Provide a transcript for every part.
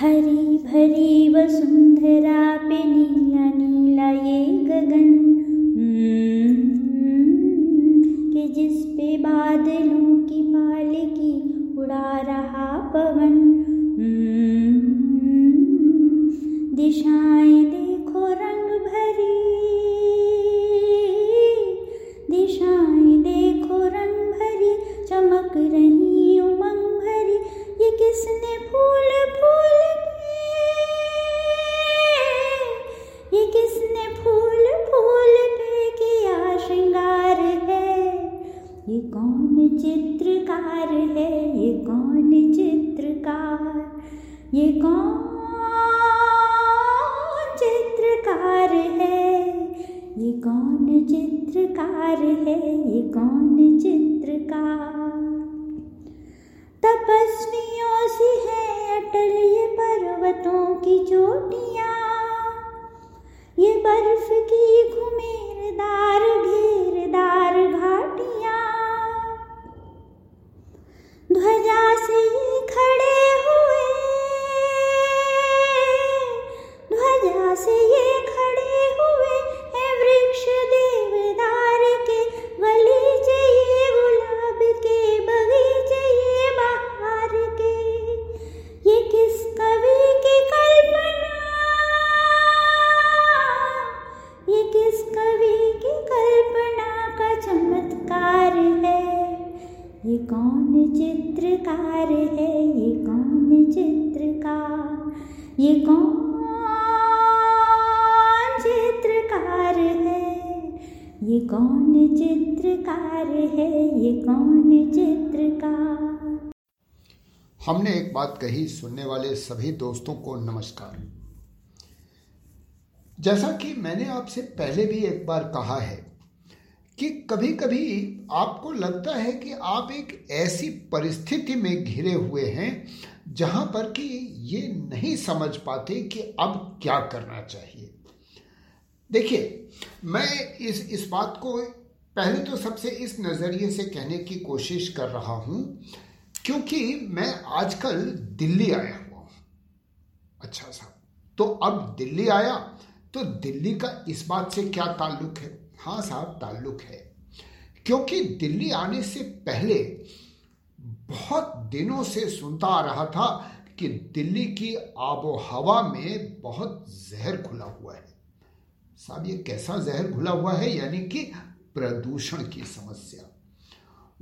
हरी भरी वसुंधरा पे नीला नीला ये गगन। हम्म, कि जिस पे बादलों की पालकी उड़ा रहा पवन। हम्म, दिशाएँ देखो रंग भरी। दिशाएँ देखो रंग भरी चमक रही कौन चित्रकार है? ये कौन चित्रकार? ये कौन चित्रकार है? ये कौन चित्रकार है? ये कौन चित्रकार? तपस्वियों से है अटल ये पर्वतों की चोटियाँ। ये बर्फ़ की घुमेरदार घेरदार सभी दोस्तों को नमस्कार। जैसा कि मैंने आपसे पहले भी एक बार कहा है कि कभी कभी आपको लगता है कि आप एक ऐसी परिस्थिति में घिरे हुए हैं जहाँ पर कि ये नहीं समझ पाते कि अब क्या करना चाहिए। देखिए, मैं इस इस बात को पहले तो सबसे इस नज़रिए से कहने की कोशिश कर रहा हूँ, क्योंकि मैं आजकल दिल्ली आया अच्छा साहब तो अब दिल्ली आया तो दिल्ली का इस बात से क्या ताल्लुक है? हाँ साहब, ताल्लुक है। क्योंकि दिल्ली आने से पहले बहुत दिनों से सुनता आ रहा था कि दिल्ली की आबो हवा में बहुत जहर खुला हुआ है। साहब, ये कैसा जहर घुला हुआ है? यानी कि प्रदूषण की समस्या।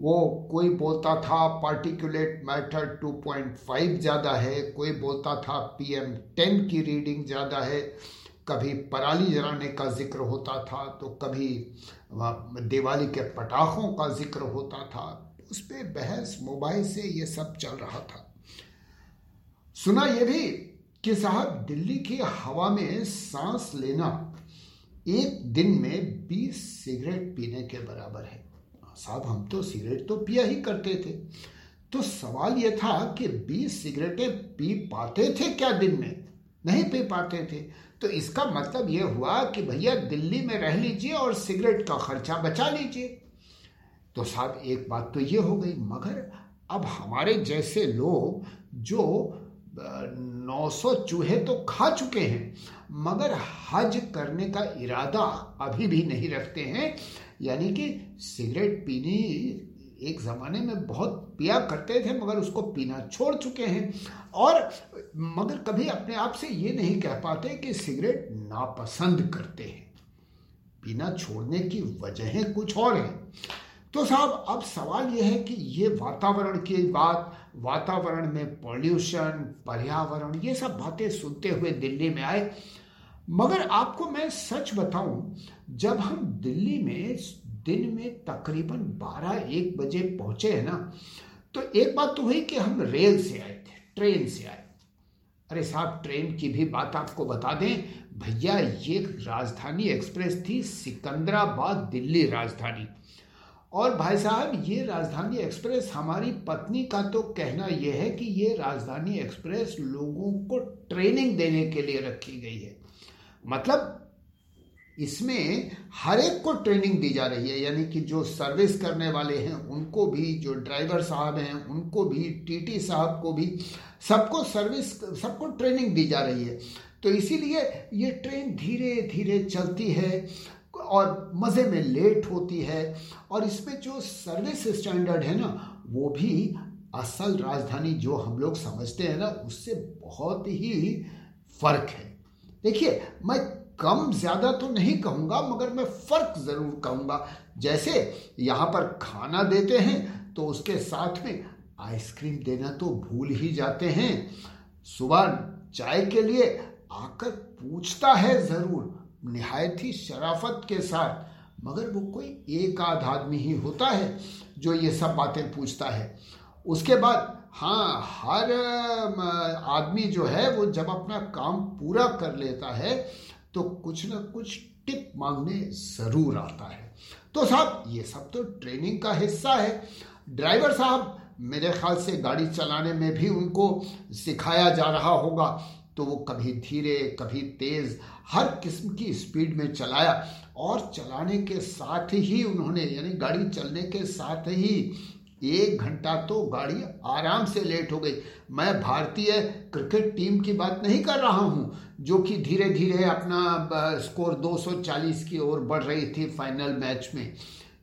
वो कोई बोलता था पार्टिकुलेट मैटर 2.5 ज़्यादा है, कोई बोलता था पीएम 10 की रीडिंग ज़्यादा है, कभी पराली जलाने का ज़िक्र होता था तो कभी दिवाली के पटाखों का ज़िक्र होता था, उस पर बहस मोबाइल से ये सब चल रहा था। सुना ये भी कि साहब, दिल्ली की हवा में सांस लेना एक दिन में 20 सिगरेट पीने के बराबर है। साहब, हम तो सिगरेट तो पिया ही करते थे। तो सवाल यह था कि 20 सिगरेटें पी पाते थे क्या दिन में? नहीं पी पाते थे। तो इसका मतलब यह हुआ कि भैया, दिल्ली में रह लीजिए और सिगरेट का खर्चा बचा लीजिए। तो साहब, एक बात तो ये हो गई, मगर अब हमारे जैसे लोग जो 900 चूहे तो खा चुके हैं, मगर हज करने का इरादा अभी भी नहीं रखते हैं। यानी कि सिगरेट पीनी एक ज़माने में बहुत पिया करते थे, मगर उसको पीना छोड़ चुके हैं। और मगर कभी अपने आप से ये नहीं कह पाते कि सिगरेट नापसंद करते हैं। पीना छोड़ने की वजहें कुछ और हैं। तो साहब, अब सवाल यह है कि ये वातावरण की बात, वातावरण में पॉल्यूशन, पर्यावरण, ये सब बातें सुनते हुए दिल्ली में आए। मगर आपको मैं सच बताऊँ, जब हम दिल्ली में दिन में तकरीबन 12-1 बजे पहुँचे हैं ना तो एक बात तो हुई कि हम रेल से आए थे, ट्रेन से आए। अरे साहब, ट्रेन की भी बात आपको बता दें, भैया, ये राजधानी एक्सप्रेस थी सिकंदराबाद दिल्ली राजधानी। और भाई साहब, ये राजधानी एक्सप्रेस, हमारी पत्नी का तो कहना यह है कि ये राजधानी एक्सप्रेस लोगों को ट्रेनिंग देने के लिए रखी गई है। मतलब इसमें हर एक को ट्रेनिंग दी जा रही है, यानी कि जो सर्विस करने वाले हैं, उनको भी, जो ड्राइवर साहब हैं, उनको भी, टीटी साहब को भी, सबको सर्विस, सबको ट्रेनिंग दी जा रही है। तो इसीलिए ये ट्रेन धीरे धीरे चलती है और मज़े में लेट होती है, और इसमें जो सर्विस स्टैंडर्ड है ना, वो भी असल राजधानी जो हम लोग समझते हैं ना, उससे बहुत ही फ़र्क है। देखिए, मैं कम ज़्यादा तो नहीं कहूँगा, मगर मैं फ़र्क ज़रूर कहूँगा। जैसे यहाँ पर खाना देते हैं तो उसके साथ में आइसक्रीम देना तो भूल ही जाते हैं। सुबह चाय के लिए आकर पूछता है ज़रूर, निहायत ही शराफत के साथ, मगर वो कोई एक आध आदमी ही होता है जो ये सब बातें पूछता है। उसके बाद हाँ हर आदमी जो है, वो जब अपना काम पूरा कर लेता है तो कुछ ना कुछ टिप मांगने ज़रूर आता है। तो साहब, ये सब तो ट्रेनिंग का हिस्सा है। ड्राइवर साहब, मेरे ख्याल से गाड़ी चलाने में भी उनको सिखाया जा रहा होगा। तो वो कभी धीरे, कभी तेज़, हर किस्म की स्पीड में चलाया। और चलाने के साथ ही उन्होंने, यानी गाड़ी चलने के साथ ही एक घंटा तो गाड़ी आराम से लेट हो गई। मैं भारतीय क्रिकेट टीम की बात नहीं कर रहा हूँ, जो कि धीरे धीरे अपना स्कोर 240 की ओर बढ़ रही थी फाइनल मैच में।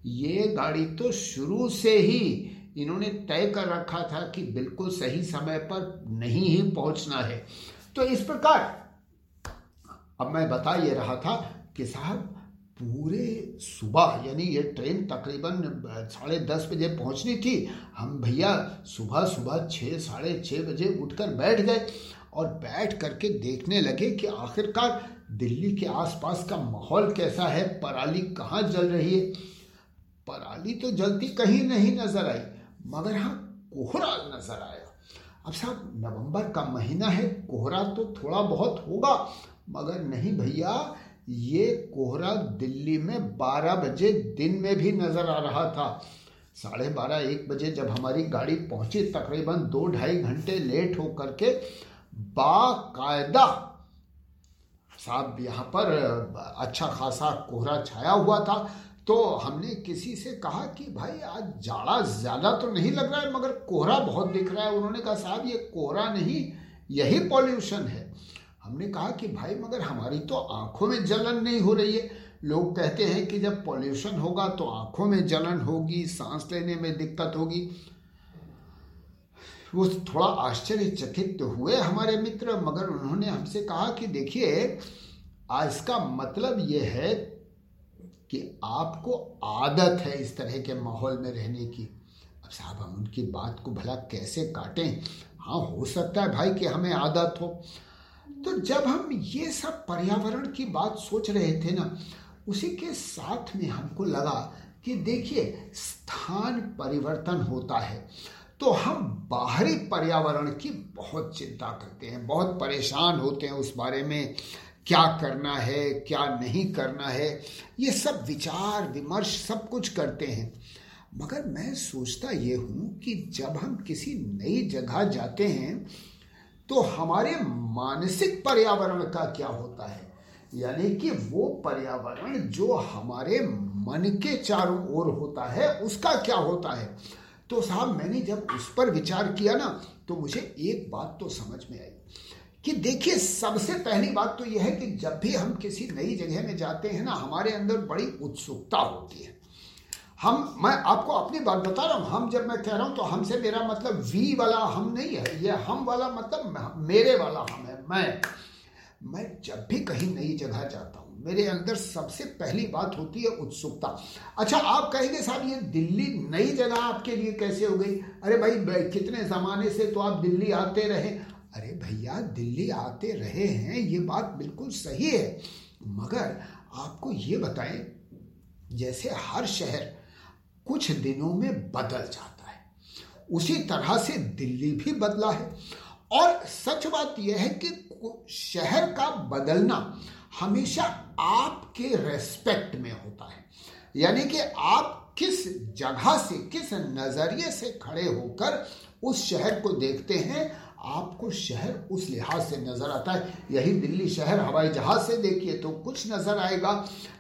ये गाड़ी तो शुरू से ही इन्होंने तय कर रखा था कि बिल्कुल सही समय पर नहीं ही पहुँचना है। तो इस प्रकार, अब मैं बता ये रहा था कि साहब पूरे सुबह, यानी ये ट्रेन तकरीबन साढ़े दस बजे पहुंचनी थी। हम भैया सुबह सुबह छः साढ़े छः बजे उठकर बैठ गए और बैठ करके देखने लगे कि आखिरकार दिल्ली के आसपास का माहौल कैसा है, पराली कहाँ जल रही है। पराली तो जलती कहीं नहीं नज़र आई, मगर हाँ कोहरा नज़र आया। अब साहब, नवंबर का महीना है, कोहरा तो थोड़ा बहुत होगा, मगर नहीं भैया ये कोहरा दिल्ली में 12 बजे दिन में भी नज़र आ रहा था। साढ़े बारह, एक बजे जब हमारी गाड़ी पहुँची, तकरीबन दो ढाई घंटे लेट हो करके बाकायदा साहब यहाँ पर अच्छा खासा कोहरा छाया हुआ था। तो हमने किसी से कहा कि भाई, आज जाड़ा ज़्यादा तो नहीं लग रहा है, मगर कोहरा बहुत दिख रहा है। उन्होंने कहा, साहब, ये कोहरा नहीं, यही पॉल्यूशन है। हमने कहा कि भाई, मगर हमारी तो आँखों में जलन नहीं हो रही है। लोग कहते हैं कि जब पॉल्यूशन होगा तो आँखों में जलन होगी, सांस लेने में दिक्कत होगी। वो थोड़ा आश्चर्यचकित तो हुए हमारे मित्र, मगर उन्होंने हमसे कहा कि देखिए इसका मतलब ये है कि आपको आदत है इस तरह के माहौल में रहने की। अब साहब, हम उनकी बात को भला कैसे काटें? हाँ हो सकता है भाई कि हमें आदत हो। तो जब हम ये सब पर्यावरण की बात सोच रहे थे ना, उसी के साथ में हमको लगा कि देखिए, स्थान परिवर्तन होता है। तो हम बाहरी पर्यावरण की बहुत चिंता करते हैं, बहुत परेशान होते हैं उस बारे में। क्या करना है, क्या नहीं करना है, ये सब विचार, विमर्श सब कुछ करते हैं। मगर मैं सोचता ये हूँ कि जब हम किसी नई जगह जाते हैं तो हमारे मानसिक पर्यावरण का क्या होता है? यानी कि वो पर्यावरण जो हमारे मन के चारों ओर होता है, उसका क्या होता है? तो साहब, मैंने जब उस पर विचार किया ना तो मुझे एक बात तो समझ में आई कि देखिए, सबसे पहली बात तो यह है कि जब भी हम किसी नई जगह में जाते हैं ना, हमारे अंदर बड़ी उत्सुकता होती है। हम, मैं आपको अपनी बात बता रहा हूँ, हम जब मैं कह रहा हूँ तो हमसे मेरा मतलब वी वाला हम नहीं है, ये हम वाला मतलब मेरे वाला हम है, मैं। मैं जब भी कहीं नई जगह जाता हूँ, मेरे अंदर सबसे पहली बात होती है उत्सुकता। अच्छा आप कहेंगे, साहब, ये दिल्ली नई जगह आपके लिए कैसे हो गई? अरे भाई कितने ज़माने से तो आप दिल्ली आते रहे। अरे भैया, दिल्ली आते रहे हैं, ये बात बिल्कुल सही है। मगर आपको ये बताएँ, जैसे हर शहर कुछ दिनों में बदल जाता है। उसी तरह से दिल्ली भी बदला है। और सच बात यह है कि शहर का बदलना हमेशा आपके रेस्पेक्ट में होता है। यानी कि आप किस जगह से, किस नज़रिए से खड़े होकर उस शहर को देखते हैं आपको शहर उस लिहाज से नज़र आता है। यही दिल्ली शहर हवाई जहाज़ से देखिए तो कुछ नज़र आएगा।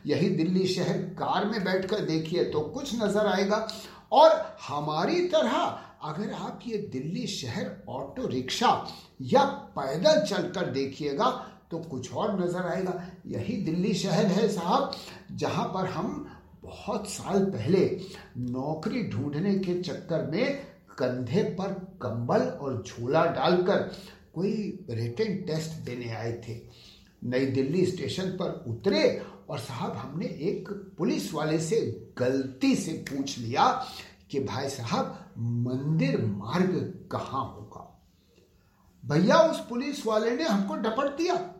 यही दिल्ली शहर कार में बैठकर देखिए तो कुछ नज़र आएगा। और हमारी तरह अगर आप ये दिल्ली शहर ऑटो रिक्शा या पैदल चलकर देखिएगा तो कुछ और नज़र आएगा। यही दिल्ली शहर है साहब, जहाँ पर हम बहुत साल पहले नौकरी ढूँढने के चक्कर में कंधे पर कंबल और झोला डालकर कोई रिटर्न टेस्ट देने आए थे। नई दिल्ली स्टेशन पर उतरे और साहब हमने एक पुलिस वाले से गलती से पूछ लिया कि भाई साहब, मंदिर मार्ग कहाँ होगा? भैया, उस पुलिस वाले ने हमको डपट दिया।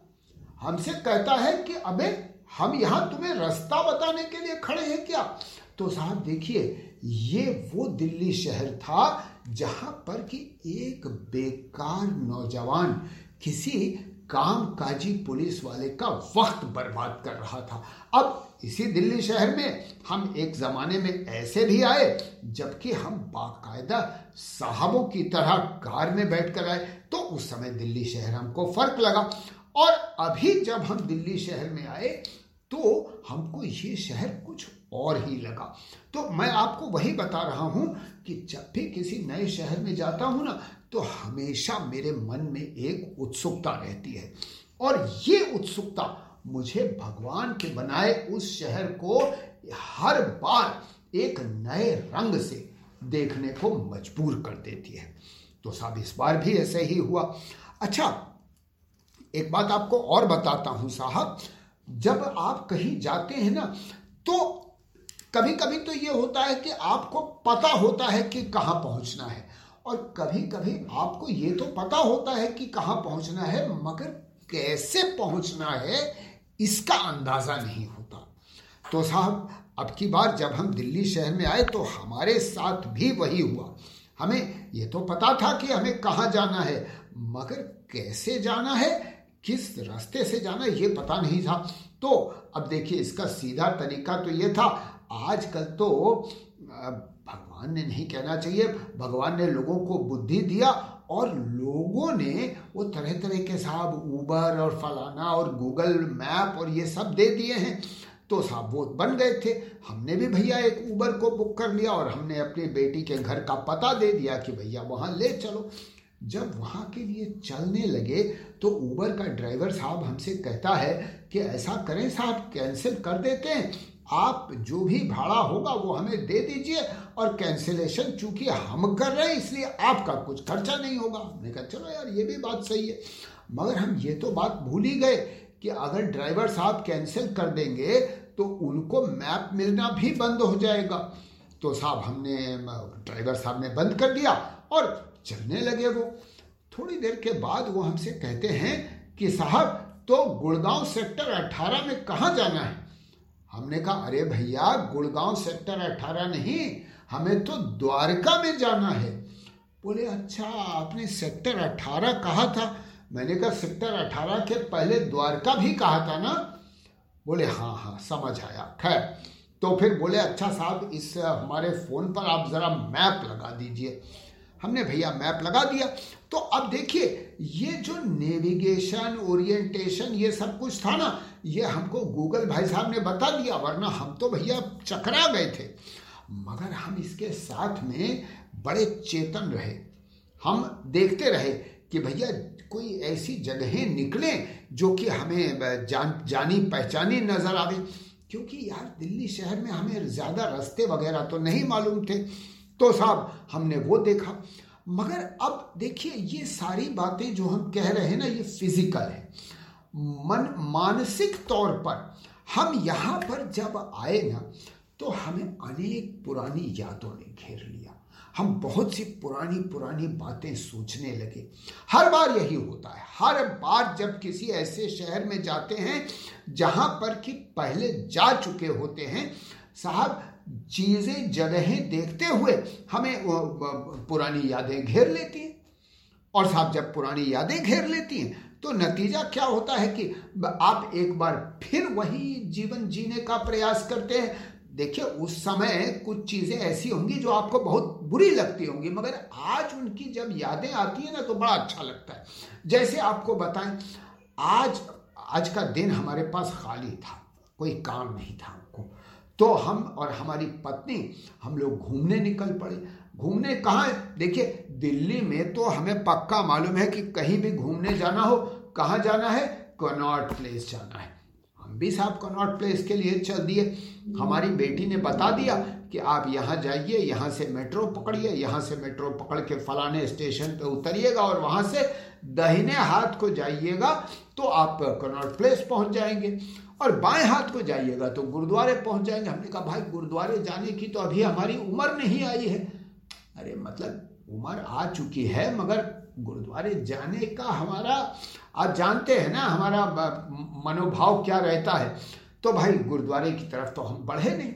हमसे कहता है कि अबे, हम यहाँ तुम्हें रास्ता बताने के लिए खड़े हैं क्या? तो साहब देखिए, ये वो दिल्ली शहर था जहाँ पर कि एक बेकार नौजवान किसी काम काजी पुलिस वाले का वक्त बर्बाद कर रहा था। अब इसी दिल्ली शहर में हम एक जमाने में ऐसे भी आए, जबकि हम बाकायदा साहबों की तरह कार में बैठकर आए तो उस समय दिल्ली शहर हमको फ़र्क लगा। और अभी जब हम दिल्ली शहर में आए तो हमको ये शहर कुछ और ही लगा। तो मैं आपको वही बता रहा हूँ कि जब भी किसी नए शहर में जाता हूँ ना तो हमेशा मेरे मन में एक उत्सुकता रहती है। और ये उत्सुकता मुझे भगवान के बनाए उस शहर को हर बार एक नए रंग से देखने को मजबूर कर देती है। तो साहब, इस बार भी ऐसे ही हुआ। अच्छा एक बात आपको और बताता हूँ साहब, जब आप कहीं जाते हैं ना तो कभी कभी तो ये होता है कि आपको पता होता है कि कहाँ पहुँचना है। और कभी कभी आपको ये तो पता होता है कि कहाँ पहुँचना है, मगर कैसे पहुँचना है, इसका अंदाज़ा नहीं होता। तो साहब, अब की बार जब हम दिल्ली शहर में आए तो हमारे साथ भी वही हुआ। हमें ये तो पता था कि हमें कहाँ जाना है, मगर कैसे जाना है, किस रास्ते से जाना है, ये पता नहीं था। तो अब देखिए, इसका सीधा तरीका तो ये था आजकल तो भगवान ने नहीं कहना चाहिए। भगवान ने लोगों को बुद्धि दिया और लोगों ने वो तरह तरह के साहब ऊबर और फलाना और गूगल मैप और ये सब दे दिए हैं। तो साहब वो बन गए थे। हमने भी भैया एक ऊबर को बुक कर लिया और हमने अपनी बेटी के घर का पता दे दिया कि भैया वहाँ ले चलो। जब वहाँ के लिए चलने लगे तो ऊबर का ड्राइवर साहब हमसे कहता है कि ऐसा करें साहब कैंसिल कर देते हैं। आप जो भी भाड़ा होगा वो हमें दे दीजिए और कैंसिलेशन चूँकि हम कर रहे हैं, इसलिए आपका कुछ खर्चा नहीं होगा। हमने कहा, चलो यार, ये भी बात सही है। मगर हम ये तो बात भूल ही गए कि अगर ड्राइवर साहब कैंसिल कर देंगे तो उनको मैप मिलना भी बंद हो जाएगा। तो साहब, हमने ड्राइवर साहब ने बंद कर दिया और चलने लगे वो। थोड़ी देर के बाद वो हमसे कहते हैं कि, साहब तो गुड़गांव सेक्टर 18 में कहाँ जाना है? हमने कहा, अरे भैया, गुड़गांव सेक्टर 18 नहीं, हमें तो द्वारका में जाना है। बोले अच्छा आपने सेक्टर 18 कहा था। मैंने कहा, सेक्टर 18 के पहले द्वारका भी कहा था ना? बोले हाँ हाँ समझ आया, खैर। तो फिर बोले अच्छा साहब, इस, हमारे फ़ोन पर आप ज़रा मैप लगा दीजिए। हमने, भैया, मैप लगा दिया। तो अब देखिए, ये जो नेविगेशन, ओरिएंटेशन, ये सब कुछ था ना ये हमको गूगल भाई साहब ने बता दिया, वरना हम तो भैया चकरा गए थे। मगर हम इसके साथ में बड़े चेतन रहे। हम देखते रहे कि भैया कोई ऐसी जगहें निकले जो कि हमें जान, जानी, पहचानी नज़र आवे। क्योंकि यार, दिल्ली शहर में हमें ज़्यादा रास्ते वगैरह तो नहीं मालूम थे। तो साहब, हमने वो देखा। मगर अब देखिए, ये सारी बातें जो हम कह रहे हैं ना, ये फ़िज़िकल है। मन मानसिक तौर पर हम यहाँ पर जब आए ना तो हमें अनेक पुरानी यादों ने घेर लिया। हम बहुत सी पुरानी पुरानी बातें सोचने लगे। हर बार यही होता है। हर बार जब किसी ऐसे शहर में जाते हैं, जहाँ पर कि पहले जा चुके होते हैं, साहब, चीज़ें जगहें देखते हुए हमें पुरानी यादें घेर लेती हैं। और साहब, जब पुरानी यादें घेर लेती हैं तो नतीजा क्या होता है कि आप एक बार फिर वही जीवन जीने का प्रयास करते हैं। देखिए, उस समय कुछ चीज़ें ऐसी होंगी जो आपको बहुत बुरी लगती होंगी, मगर आज उनकी जब यादें आती है ना तो बड़ा अच्छा लगता है। जैसे आपको बताएँ, आज आज का दिन हमारे पास खाली था, कोई काम नहीं था हमको। तो हम और हमारी पत्नी, हम लोग घूमने निकल पड़े। घूमने कहाँ देखिए, दिल्ली में तो हमें पक्का मालूम है कि कहीं भी घूमने जाना हो, कहाँ जाना है? कनॉट प्लेस जाना है। हम भी साहब कनॉट प्लेस के लिए चल दिए। हमारी बेटी ने बता दिया कि आप यहाँ जाइए, यहाँ से मेट्रो पकड़िए, यहाँ से मेट्रो पकड़ के फलाने स्टेशन पे उतरिएगा और वहाँ से दहिने हाथ को जाइएगा तो आप कनॉट प्लेस पहुँच जाएँगे। और बाएँ हाथ को जाइएगा तो गुरुद्वारे पहुँच जाएँगे। हमने कहा, भाई, गुरुद्वारे जाने की तो अभी हमारी उम्र नहीं आई है। अरे मतलब उम्र आ चुकी है, मगर गुरुद्वारे जाने का हमारा, आप जानते हैं ना, हमारा मनोभाव क्या रहता है। तो भाई, गुरुद्वारे की तरफ़ तो हम बढ़े नहीं।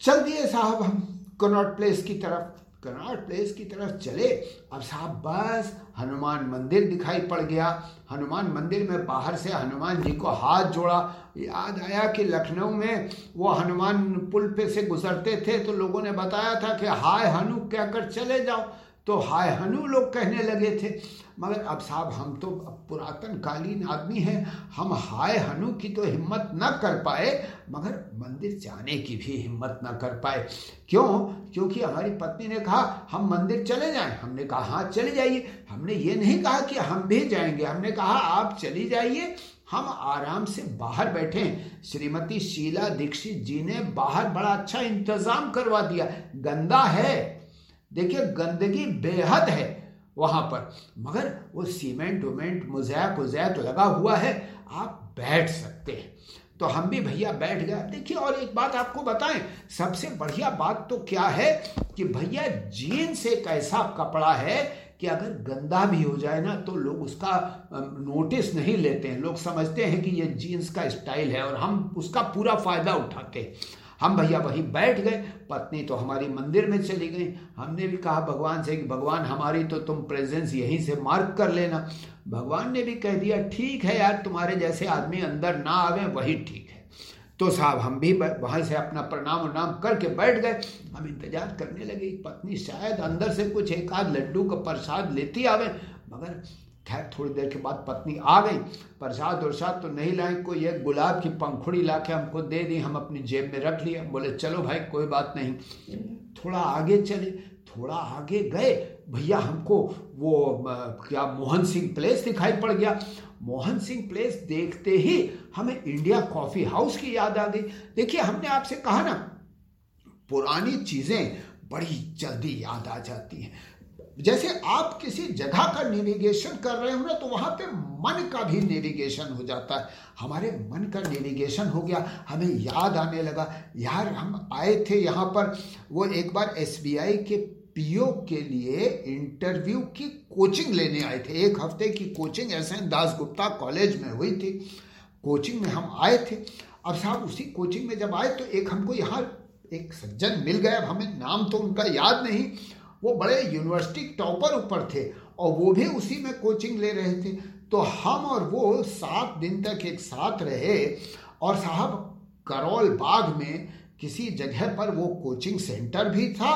चल दिए साहब हम, कनॉट प्लेस की तरफ़। कनॉट प्लेस की तरफ़ चले। अब साहब, बस हनुमान मंदिर दिखाई पड़ गया। हनुमान मंदिर में बाहर से हनुमान जी को हाथ जोड़ा। याद आया कि लखनऊ में वो हनुमान पुल पे से गुजरते थे तो लोगों ने बताया था कि, हाय हनु कहकर चले जाओ? तो हाय हनु लोग कहने लगे थे। मगर अब साहब, हम तो पुरातन कालीन आदमी हैं। हम हाय हनु की तो हिम्मत न कर पाए, मगर मंदिर जाने की भी हिम्मत न कर पाए। क्यों? क्योंकि हमारी पत्नी ने कहा, हम मंदिर चले जाएँ। हमने कहा हाँ चले जाइए। हमने ये नहीं कहा कि हम भी जाएँगे। हमने कहा, आप चली जाइए। हम आराम से बाहर बैठे श्रीमती शीला दीक्षित जी ने बाहर बड़ा अच्छा इंतज़ाम करवा दिया। गंदा है। देखिए, गंदगी बेहद है। वहाँ पर। मगर वो सीमेंट वमेंट मुजैक उजैक लगा हुआ है, आप बैठ सकते हैं। तो हम भी भैया बैठ गए। देखिए और एक बात आपको बताएँ, सबसे बढ़िया बात तो क्या है कि भैया जीन्स एक ऐसा कपड़ा है कि अगर गंदा भी हो जाए ना तो लोग उसका नोटिस नहीं लेते हैं। लोग समझते हैं कि ये जीन्स का स्टाइल है और हम उसका पूरा फ़ायदा उठाते हैं। हम भैया वहीं बैठ गए, पत्नी तो हमारी मंदिर में चली गई। हमने भी कहा भगवान से कि, भगवान, हमारी तो तुम प्रेजेंस यहीं से मार्क कर लेना। भगवान ने भी कह दिया, ठीक है यार, तुम्हारे जैसे आदमी अंदर ना आवे, वही ठीक है। तो साहब हम भी वहाँ से अपना प्रणाम उनाम करके बैठ गए। हम इंतज़ार करने लगे, पत्नी शायद अंदर से कुछ एक आध लड्डू का प्रसाद लेती आवे, मगर खैर, थोड़ी देर के बाद पत्नी आ गई। प्रसाद उरसाद तो नहीं लाए, कोई एक गुलाब की पंखुड़ी ला के हमको दे दी, हम अपनी जेब में रख लिया बोले, चलो भाई, कोई बात नहीं। थोड़ा आगे चले, थोड़ा आगे गए। भैया, हमको वो क्या मोहन सिंह प्लेस दिखाई पड़ गया। मोहन सिंह प्लेस देखते ही हमें इंडिया कॉफ़ी हाउस की याद आ गई। देखिए, हमने आपसे कहा ना, पुरानी चीज़ें बड़ी जल्दी याद आ जाती हैं। जैसे आप किसी जगह का नेविगेशन कर रहे हो ना तो वहाँ पे मन का भी नेविगेशन हो जाता है। हमारे मन का नेविगेशन हो गया, हमें याद आने लगा, यार हम आए थे यहाँ पर। वो एक बार एसबीआई के पीओ के लिए इंटरव्यू की कोचिंग लेने आए थे। एक हफ़्ते की coaching S N Das Gupta college में हुई थी। कोचिंग में हम आए थे। अब साहब उसी कोचिंग में जब आए तो एक हमको यहाँ एक सज्जन मिल गया। अब हमें नाम तो उनका याद नहीं। वो बड़े यूनिवर्सिटी टॉपर ऊपर थे और वो भी उसी में कोचिंग ले रहे थे। तो हम और वो सात दिन तक एक साथ रहे और साहब, करोल बाग में किसी जगह पर वो कोचिंग सेंटर भी था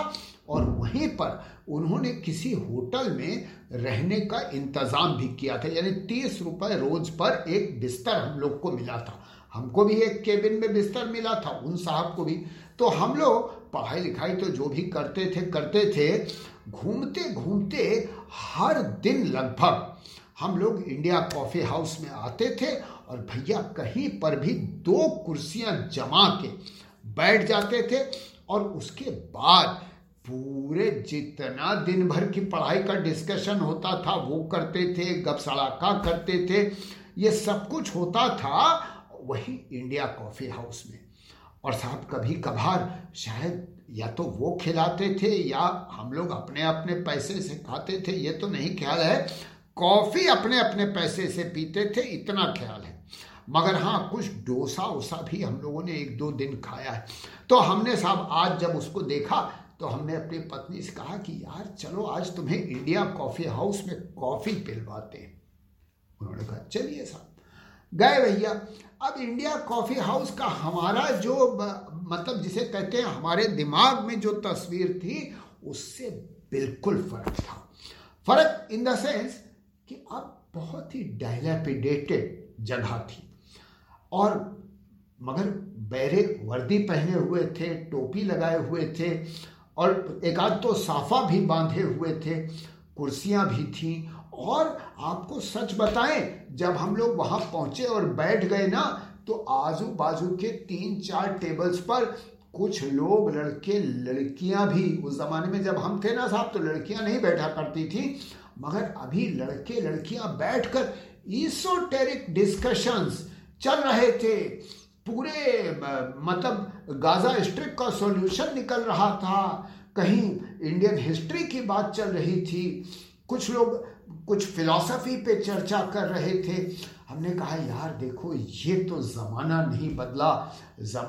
और वहीं पर उन्होंने किसी होटल में रहने का इंतज़ाम भी किया था। यानी तीस रुपए रोज पर एक बिस्तर हम लोग को मिला था। हमको भी एक केबिन में बिस्तर मिला था, उन साहब को भी। तो हम लोग पढ़ाई लिखाई तो जो भी करते थे करते थे, घूमते घूमते हर दिन लगभग हम लोग इंडिया कॉफ़ी हाउस में आते थे और भैया कहीं पर भी दो कुर्सियाँ जमा के बैठ जाते थे और उसके बाद पूरे जितना दिन भर की पढ़ाई का डिस्कशन होता था, वो करते थे गप गपसड़ाका करते थे, ये सब कुछ होता था वही इंडिया कॉफ़ी हाउस में। और साहब, कभी कभार शायद या तो वो खिलाते थे या हम लोग अपने अपने पैसे से खाते थे, ये तो नहीं ख्याल है। कॉफ़ी अपने अपने पैसे से पीते थे, इतना ख्याल है। मगर हाँ कुछ डोसा वोसा भी हम लोगों ने एक दो दिन खाया है। तो हमने साहब, आज जब उसको देखा तो हमने अपनी पत्नी से कहा कि, यार, चलो, आज तुम्हें इंडिया कॉफ़ी हाउस में कॉफ़ी पिलवाते हैं। उन्होंने कहा, चलिए साहब। गए भैया। अब इंडिया कॉफ़ी हाउस का हमारा जो मतलब जिसे कहते हैं हमारे दिमाग में जो तस्वीर थी, उससे बिल्कुल फ़र्क था। फ़र्क इन द सेंस कि अब बहुत ही डायलापिडेटेड जगह थी। और मगर बैरे वर्दी पहने हुए थे, टोपी लगाए हुए थे, और एक आध तो साफा भी बांधे हुए थे, कुर्सियाँ भी थी और आपको सच बताएँ, जब हम लोग वहाँ पहुँचे और बैठ गए ना तो आजू बाजू के तीन चार टेबल्स पर कुछ लोग, लड़के, लड़कियाँ भी, उस जमाने में जब हम थे ना साहब तो लड़कियाँ नहीं बैठा करती थी, मगर अभी लड़के, लड़कियाँ बैठकर ईसोटेरिक डिस्कशंस चल रहे थे। पूरे मतलब गाजा स्ट्रिक का सॉल्यूशन निकल रहा था, कहीं इंडियन हिस्ट्री की बात चल रही थी, कुछ लोग कुछ फिलॉसफी पे चर्चा कर रहे थे। हमने कहा, यार देखो, ये तो ज़माना नहीं बदला।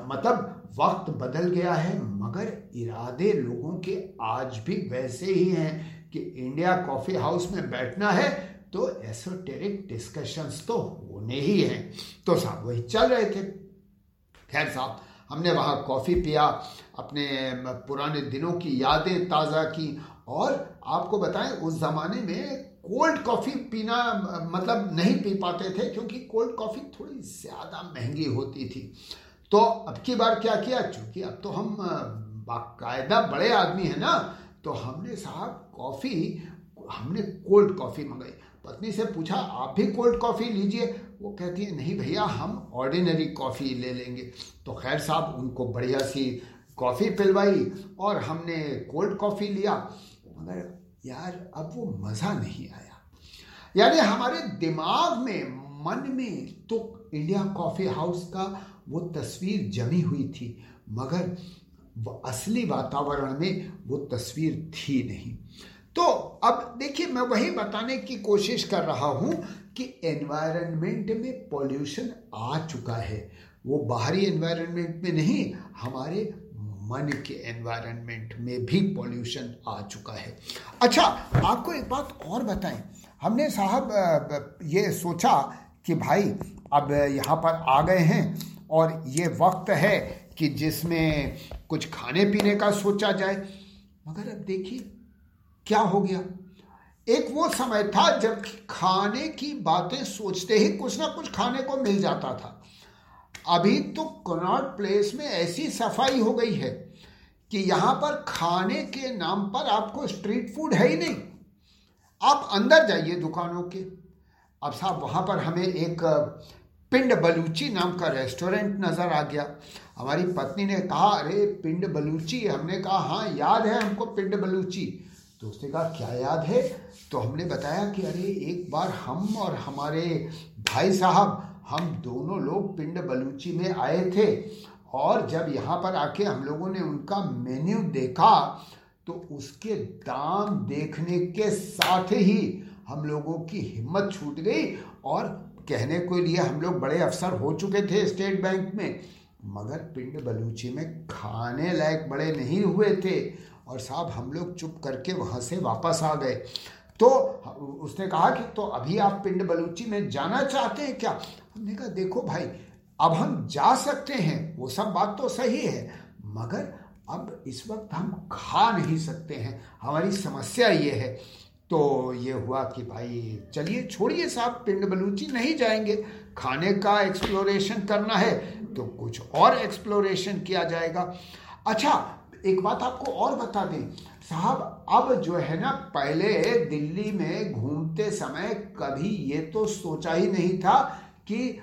मतलब वक्त बदल गया है, मगर इरादे लोगों के आज भी वैसे ही हैं कि इंडिया कॉफ़ी हाउस में बैठना है तो एसोटेरिक डिस्कशंस तो होने ही हैं। तो साहब, वही चल रहे थे। खैर साहब, हमने वहाँ कॉफ़ी पिया, अपने पुराने दिनों की यादें ताज़ा की। और आपको बताएँ, उस ज़माने में कोल्ड कॉफ़ी पीना मतलब नहीं पी पाते थे, क्योंकि कोल्ड कॉफ़ी थोड़ी ज़्यादा महँगी होती थी। तो अब की बार क्या किया? चूँकि अब तो हम बाकायदा बड़े आदमी हैं ना तो हमने साहब कॉफ़ी, हमने कोल्ड कॉफ़ी मंगाई। पत्नी से पूछा, आप भी कोल्ड कॉफ़ी लीजिए। वो कहती है, नहीं भैया, हम ऑर्डिनरी कॉफ़ी ले लेंगे। तो खैर साहब, उनको बढ़िया सी कॉफ़ी पिलवाई और हमने कोल्ड कॉफ़ी लिया। मगर यार, अब वो मज़ा नहीं आया। यानी हमारे दिमाग में, मन में तो इंडिया कॉफ़ी हाउस का वो तस्वीर जमी हुई थी, मगर असली वातावरण में वो तस्वीर थी नहीं। तो अब देखिए, मैं वही बताने की कोशिश कर रहा हूँ कि एनवायरनमेंट में पॉल्यूशन आ चुका है। वो बाहरी एनवायरनमेंट में नहीं, हमारे मन के एनवायरनमेंट में भी पॉल्यूशन आ चुका है। अच्छा आपको एक बात और बताएँ। हमने साहब ये सोचा कि भाई, अब यहाँ पर आ गए हैं और ये वक्त है कि जिसमें कुछ खाने पीने का सोचा जाए। मगर अब देखिए, क्या हो गया? एक वो समय था जब खाने की बातें सोचते ही कुछ ना कुछ खाने को मिल जाता था। अभी तो कनॉट प्लेस में ऐसी सफ़ाई हो गई है कि यहाँ पर खाने के नाम पर आपको स्ट्रीट फ़ूड है ही नहीं। आप अंदर जाइए दुकानों के। अब साहब, वहाँ पर हमें एक पिंड बलूची नाम का रेस्टोरेंट नज़र आ गया। हमारी पत्नी ने कहा, अरे, पिंड बलूची। हमने कहा हाँ याद है हमको पिंड बलूची। तो उसने कहा, क्या याद है? तो हमने बताया कि, अरे, एक बार हम और हमारे भाई साहब हम दोनों लोग पिंड बलूची में आए थे और जब यहाँ पर आके हम लोगों ने उनका मेन्यू देखा तो उसके दाम देखने के साथ ही हम लोगों की हिम्मत छूट गई और कहने को लिए हम लोग बड़े अफसर हो चुके थे स्टेट बैंक में। मगर पिंड बलूची में खाने लायक बड़े नहीं हुए थे और साहब हम लोग चुप करके वहाँ से वापस आ गए। तो उसने कहा कि तो अभी आप पिंड बलूची में जाना चाहते हैं क्या? हमने कहा, देखो भाई, अब हम जा सकते हैं। वो सब बात तो सही है, मगर अब इस वक्त हम खा नहीं सकते हैं। हमारी समस्या ये है। तो ये हुआ कि भाई, चलिए छोड़िए साहब, पिंड बलूची नहीं जाएँगे। खाने का एक्सप्लोरेशन करना है तो कुछ और एक्सप्लोरेशन किया जाएगा। अच्छा एक बात आपको और बता दें। साहब, अब जो है ना, पहले दिल्ली में घूमते समय कभी ये तो सोचा ही नहीं था कि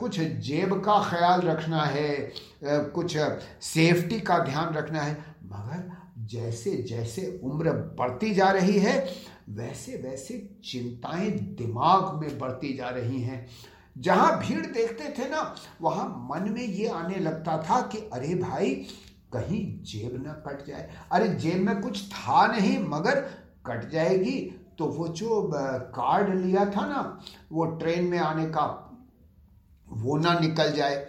कुछ जेब का ख्याल रखना है कुछ सेफ्टी का ध्यान रखना है, मगर जैसे जैसे उम्र बढ़ती जा रही है, वैसे वैसे चिंताएँ दिमाग में बढ़ती जा रही हैं। जहाँ भीड़ देखते थे ना, वहाँ मन में ये आने लगता था कि, अरे भाई, कहीं जेब ना कट जाए। अरे, जेब में कुछ था नहीं, मगर कट जाएगी। तो वो जो कार्ड लिया था ना, वो ट्रेन में आने का वो ना निकल जाए।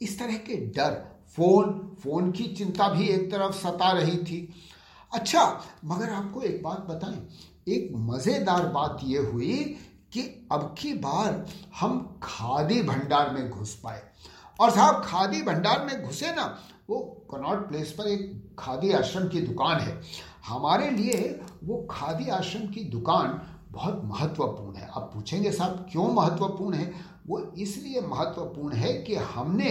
इस तरह के डर, फ़ोन फ़ोन की चिंता भी एक तरफ़ सता रही थी। अच्छा मगर आपको एक बात बताएँ, एक मज़ेदार बात यह हुई कि अब की बार हम खादी भंडार में घुस पाए। और साहब, खादी भंडार में घुसे ना, वो कनॉट प्लेस पर एक खादी आश्रम की दुकान है। हमारे लिए वो खादी आश्रम की दुकान बहुत महत्वपूर्ण है। आप पूछेंगे साहब, क्यों महत्वपूर्ण है? वो इसलिए महत्वपूर्ण है कि हमने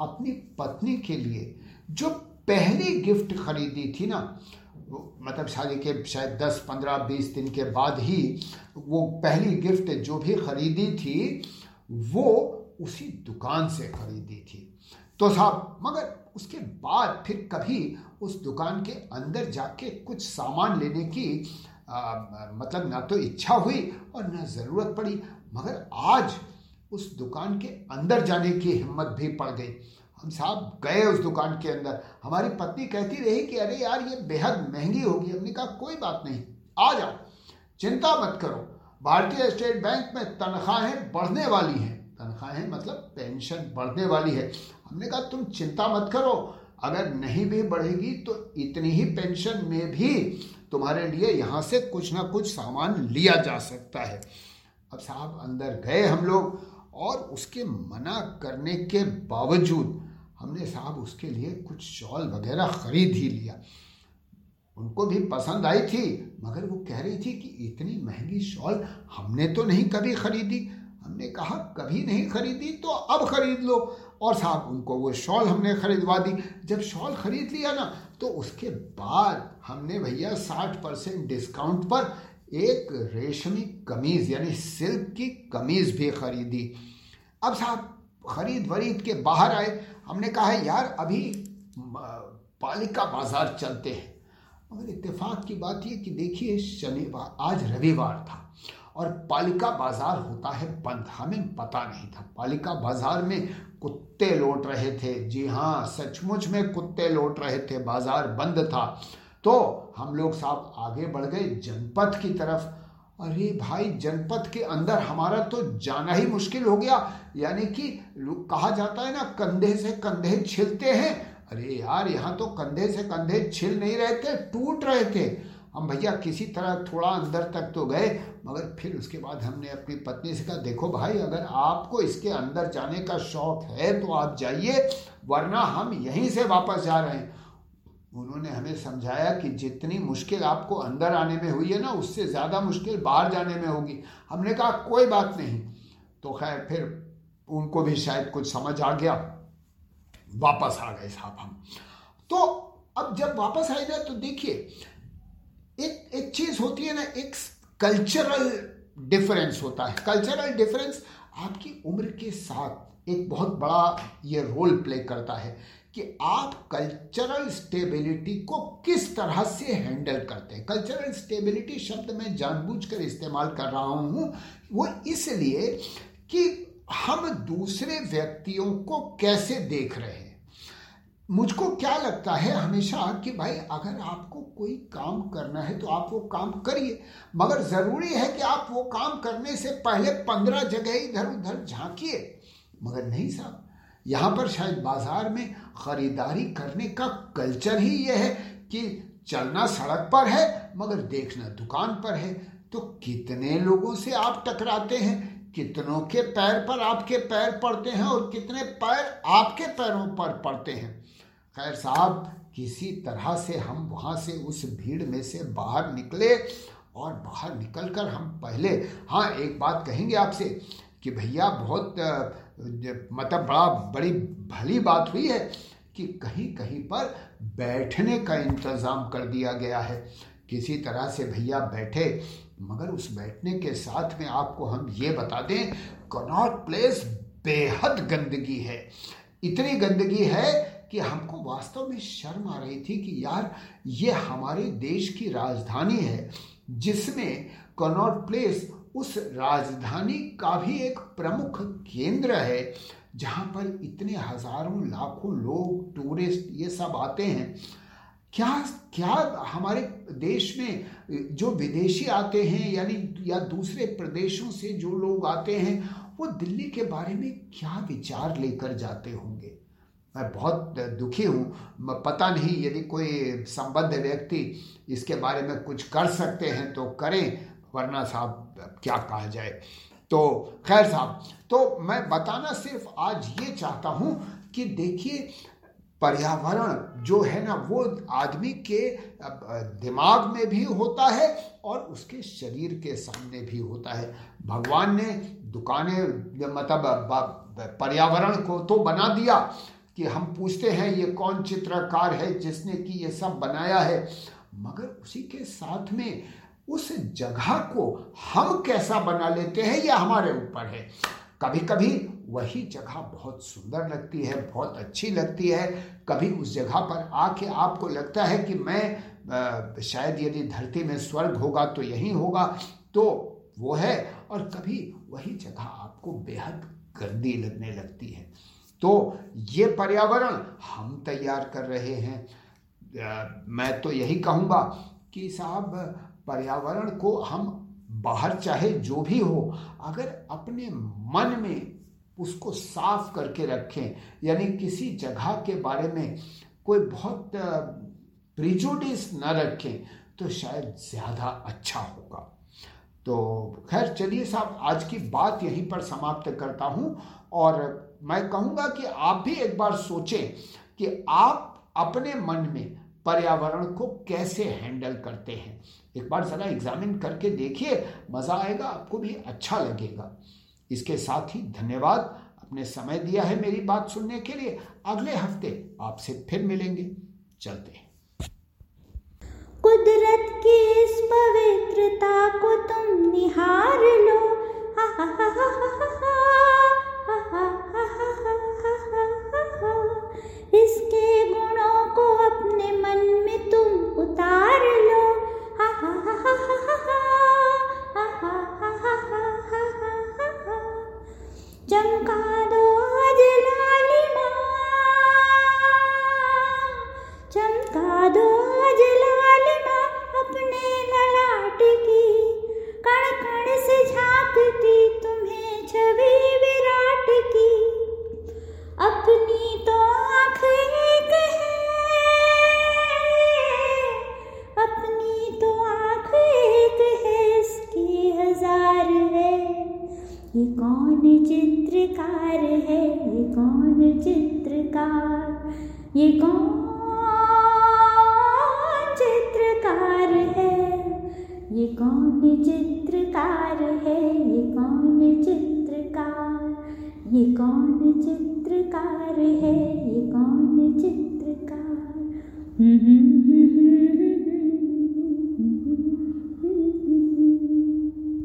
अपनी पत्नी के लिए जो पहली गिफ्ट खरीदी थी ना मतलब शादी के शायद दस पंद्रह बीस दिन के बाद ही वो पहली गिफ्ट जो भी खरीदी थी वो उसी दुकान से खरीदी थी। तो साहब मगर उसके बाद फिर कभी उस दुकान के अंदर जाके कुछ सामान लेने की आ, मतलब ना तो इच्छा हुई और ना ज़रूरत पड़ी। मगर आज उस दुकान के अंदर जाने की हिम्मत भी पड़ गई। हम साहब गए उस दुकान के अंदर। हमारी पत्नी कहती रही कि, अरे यार, ये बेहद महँगी होगी। हमने कहा, कोई बात नहीं, आ जाओ। चिंता मत करो। भारतीय स्टेट बैंक में तनख्वाहें बढ़ने वाली हैं। तनख्वाहें मतलब पेंशन बढ़ने वाली है। हमने कहा, तुम चिंता मत करो। अगर नहीं भी बढ़ेगी तो इतनी ही पेंशन में भी तुम्हारे लिए यहाँ से कुछ ना कुछ सामान लिया जा सकता है। अब साहब अंदर गए हम लोग। और उसके मना करने के बावजूद हमने साहब उसके लिए कुछ शॉल वगैरह खरीद ही लिया। उनको भी पसंद आई थी, मगर वो कह रही थी कि इतनी महँगी शॉल हमने तो नहीं कभी खरीदी। हमने कहा, कभी नहीं खरीदी तो अब खरीद लो। और साहब उनको वो शॉल हमने खरीदवा दी। जब शॉल खरीद लिया ना तो उसके बाद हमने भैया साठ परसेंट डिस्काउंट पर एक रेशमी कमीज, यानी सिल्क की कमीज भी खरीदी। अब साहब, खरीद वरीद के बाहर आए। हमने कहा है यार, अभी पालिका बाज़ार चलते हैं। मगर इत्तेफाक की बात यह कि देखिए शनिवार आज रविवार था और पालिका बाज़ार होता है बंद। हमें पता नहीं था। पालिका बाज़ार में कुत्ते लौट रहे थे। जी हाँ सचमुच में कुत्ते लौट रहे थे। बाज़ार बंद था। तो हम लोग साहब आगे बढ़ गए जनपद की तरफ़। अरे भाई, जनपद के अंदर हमारा तो जाना ही मुश्किल हो गया। यानी कि कहा जाता है ना, कंधे से कंधे छिलते हैं। अरे यार, यहाँ तो कंधे से कंधे छिल नहीं रहे थे टूट रहे थे हम भैया किसी तरह थोड़ा अंदर तक तो गए, मगर फिर उसके बाद हमने अपनी पत्नी से कहा, देखो भाई, अगर आपको इसके अंदर जाने का शौक है तो आप जाइए, वरना हम यहीं से वापस जा रहे हैं। उन्होंने हमें समझाया कि जितनी मुश्किल आपको अंदर आने में हुई है ना, उससे ज़्यादा मुश्किल बाहर जाने में होगी। हमने कहा, कोई बात नहीं। तो खैर, फिर उनको भी शायद कुछ समझ आ गया। वापस आ गए साहब हम। तो अब जब वापस आए ना तो देखिए, एक एक चीज़ होती है ना, एक कल्चरल डिफरेंस होता है। कल्चरल डिफरेंस आपकी उम्र के साथ एक बहुत बड़ा ये रोल प्ले करता है। कि आप कल्चरल स्टेबिलिटी को किस तरह से हैंडल करते हैं। कल्चरल स्टेबिलिटी शब्द मैं जानबूझकर इस्तेमाल कर रहा हूँ। वो इसलिए कि हम दूसरे व्यक्तियों को कैसे देख रहे हैं। मुझको क्या लगता है हमेशा कि भाई, अगर आपको कोई काम करना है तो आप वो काम करिए। मगर ज़रूरी है कि आप वो काम करने से पहले पंद्रह जगह इधर उधर झांकिए। मगर नहीं साहब यहाँ पर शायद बाज़ार में खरीदारी करने का कल्चर ही यह है कि चलना सड़क पर है, मगर देखना दुकान पर है। तो कितने लोगों से आप टकराते हैं? कितनों के पैर पर आपके पैर पड़ते हैं और कितने पैर आपके पैरों पर पड़ते हैं? खैर साहब, किसी तरह से हम वहाँ से उस भीड़ में से बाहर निकले और बाहर निकलकर हम पहले हाँ एक बात कहेंगे आपसे कि भैया बहुत मतलब बड़ा, बड़ी भली बात हुई है कि कहीं कहीं पर बैठने का इंतज़ाम कर दिया गया है। किसी तरह से भैया बैठे, मगर उस बैठने के साथ में आपको हम ये बता दें कनॉट प्लेस बेहद गंदगी है। इतनी गंदगी है कि हमको वास्तव में शर्म आ रही थी कि यार, ये हमारे देश की राजधानी है, जिसमें कनॉट प्लेस उस राजधानी का भी एक प्रमुख केंद्र है, जहाँ पर इतने हज़ारों लाखों लोग टूरिस्ट ये सब आते हैं। क्या क्या हमारे देश में जो विदेशी आते हैं, यानी, या दूसरे प्रदेशों से जो लोग आते हैं, वो दिल्ली के बारे में क्या विचार लेकर जाते होंगे? मैं बहुत दुखी हूँ। पता नहीं, यदि कोई संबद्ध व्यक्ति इसके बारे में कुछ कर सकते हैं तो करें। वरना साहब, क्या कहा जाए? तो खैर साहब तो मैं बताना सिर्फ़ आज ये चाहता हूँ कि देखिए, पर्यावरण जो है ना, वो आदमी के दिमाग में भी होता है और उसके शरीर के सामने भी होता है। भगवान ने दुकानें मतलब पर्यावरण को तो बना दिया कि हम पूछते हैं, ये कौन चित्रकार है, जिसने कि ये सब बनाया है? मगर उसी के साथ में उस जगह को हम कैसा बना लेते हैं ये हमारे ऊपर है। कभी कभी वही जगह बहुत सुंदर लगती है, बहुत अच्छी लगती है। कभी उस जगह पर आके आपको लगता है कि मैं शायद यदि धरती में स्वर्ग होगा तो यही होगा तो वो है। और कभी वही जगह आपको बेहद गंदी लगने लगती है। तो ये पर्यावरण हम तैयार कर रहे हैं। मैं तो यही कहूँगा कि साहब पर्यावरण को हम बाहर चाहे जो भी हो, अगर अपने मन में उसको साफ़ करके रखें, यानी किसी जगह के बारे में कोई बहुत प्रिजुडिस न रखें तो शायद ज़्यादा अच्छा होगा। तो खैर, चलिए साहब, आज की बात यहीं पर समाप्त करता हूँ, और मैं कहूँगा कि आप भी एक बार सोचें कि आप अपने मन में पर्यावरण को कैसे हैंडल करते हैं एक बार ज़रा एग्जामिन करके देखिए मज़ा आएगा आपको भी अच्छा लगेगा इसके साथ ही धन्यवाद अपने समय दिया है मेरी बात सुनने के लिए अगले हफ़्ते आपसे फिर मिलेंगे चलते हैं कुदरत की इस पवित्रता को तुम निहार लो हा हा हा हा हा हा हा हा हा इसके को अपने मन में तुम उतार लो हा हा हा हा हा हा हा हा हा हा हा चमका